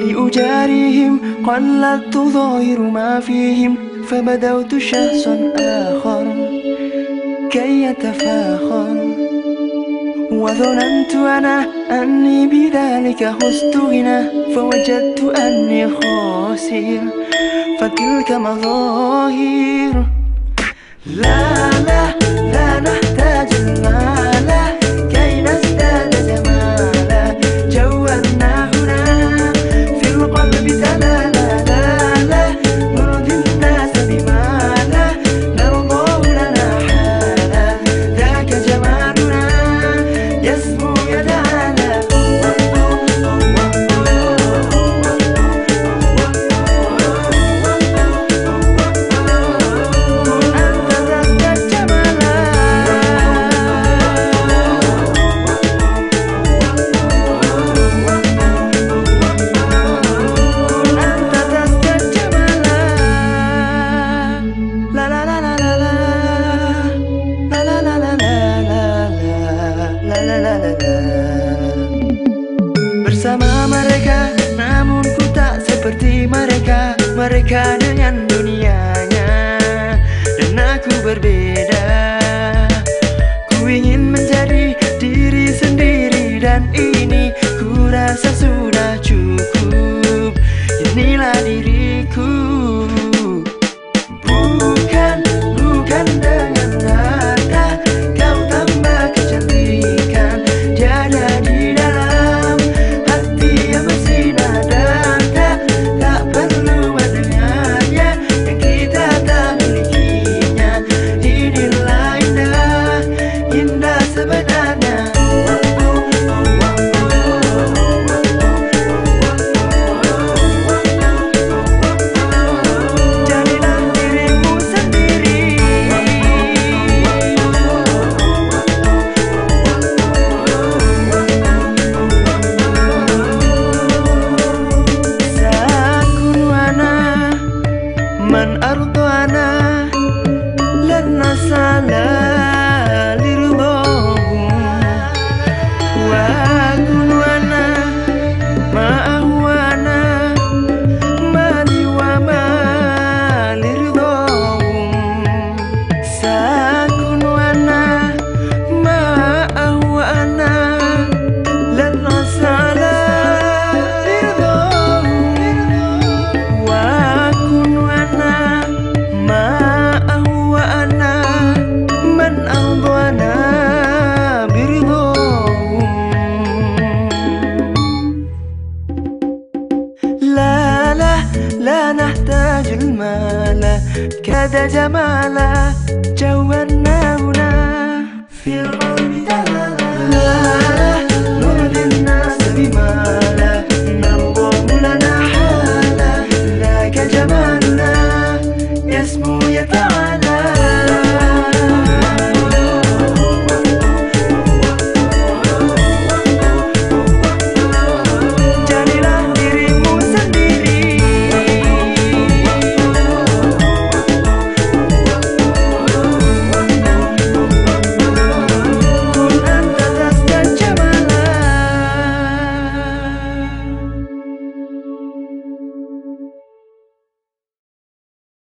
لأجاريهم قلدت ظاهر ما فيهم فبدوت شخصا آخر كي يتفاخر. وظننت أنا أني بذلك خست غنى فوجدت أني خاسر. فتلك مظاهر لا لا mereka كاد جمالا جونا هنا في